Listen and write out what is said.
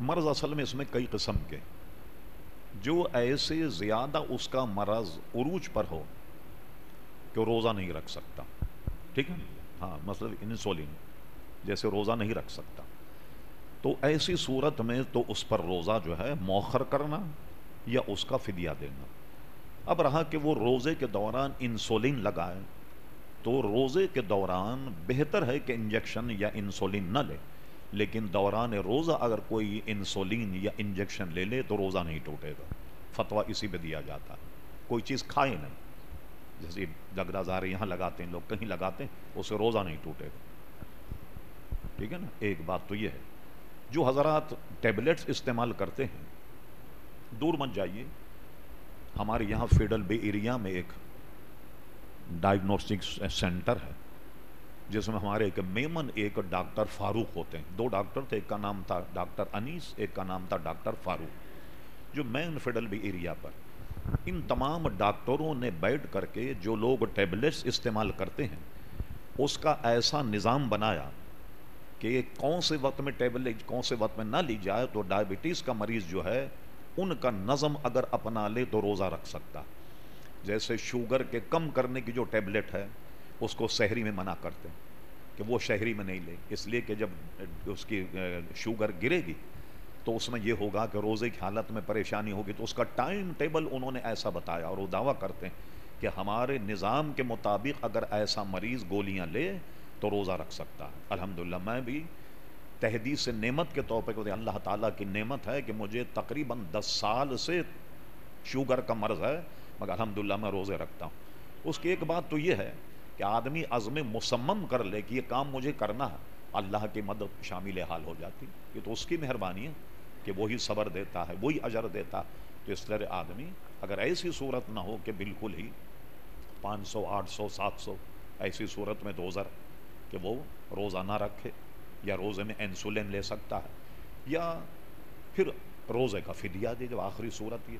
مرض اصل میں اس میں کئی قسم کے جو ایسے زیادہ اس کا مرض عروج پر ہو کہ وہ روزہ نہیں رکھ سکتا۔ ٹھیک ہے؟ ہاں مطلب انسولین، جیسے روزہ نہیں رکھ سکتا۔ تو ایسی صورت میں تو اس پر روزہ جو ہے موخر کرنا یا اس کا فدیہ دینا۔ اب رہا کہ وہ روزے کے دوران انسولین لگائے تو روزے کے دوران بہتر ہے کہ انجیکشن یا انسولین نہ لے۔ لیکن دوران روزہ اگر کوئی انسولین یا انجیکشن لے لے تو روزہ نہیں ٹوٹے گا۔ فتویٰ اسی پہ دیا جاتا ہے۔ کوئی چیز کھائے نہیں۔ جیسے جگدہ زارے یہاں لگاتے ہیں، لوگ کہیں لگاتے ہیں، اسے روزہ نہیں ٹوٹے گا۔ ٹھیک ہے نا؟ ایک بات تو یہ ہے، جو حضرات ٹیبلٹس استعمال کرتے ہیں، دور مت جائیے۔ ہمارے یہاں فیڈل بے ایریا میں ایک ڈائگنوسٹک سینٹر ہے۔ جس میں ہمارے ایک میمن، ایک ڈاکٹر فاروق ہوتے ہیں۔ دو ڈاکٹر تھے، ایک کا نام تھا ڈاکٹر انیس، ایک کا نام تھا ڈاکٹر فاروق، جو مین فیڈل بے ایریا پر۔ ان تمام ڈاکٹروں نے بیٹھ کر کے جو لوگ ٹیبلٹس استعمال کرتے ہیں، اس کا ایسا نظام بنایا کہ کون سے وقت میں ٹیبلٹ کون سے وقت میں نہ لی جائے تو ڈائبٹیز کا مریض جو ہے، ان کا نظم اگر اپنا لے تو روزہ رکھ سکتا۔ جیسے شوگر کے کم کرنے کی جو ٹیبلٹ ہے اس کو شہری میں منع کرتے ہیں کہ وہ شہری میں نہیں لے۔ اس لیے کہ جب اس کی شوگر گرے گی، تو اس میں یہ ہوگا کہ روزے کی حالت میں پریشانی ہوگی۔ تو اس کا ٹائم ٹیبل انہوں نے ایسا بتایا اور وہ دعویٰ کرتے ہیں کہ ہمارے نظام کے مطابق اگر ایسا مریض گولیاں لے، تو روزہ رکھ سکتا ہے۔ الحمدللہ، میں بھی تحدید سے نعمت کے طور پہ اللہ تعالیٰ کی نعمت ہے کہ مجھے تقریباً دس سال سے شوگر کا مرض ہے، مگر الحمدللہ، میں روزے رکھتا ہوں۔ اس کی ایک بات تو یہ ہے کہ آدمی عزم مسمم کر لے کہ یہ کام مجھے کرنا ہے، اللہ کی مدد شامل حال ہو جاتی۔ یہ تو اس کی مہربانی ہے کہ وہی صبر دیتا ہے، وہی اجر دیتا۔ ہے تو اس طرح آدمی اگر ایسی صورت نہ ہو کہ بالکل ہی پانچ سو، آٹھ سو، سات سو ایسی صورت میں دوزر کہ وہ روزہ نہ رکھے یا روزے میں انسولین لے سکتا ہے، یا پھر روزے کا فدیہ دے، جو آخری صورت یہ۔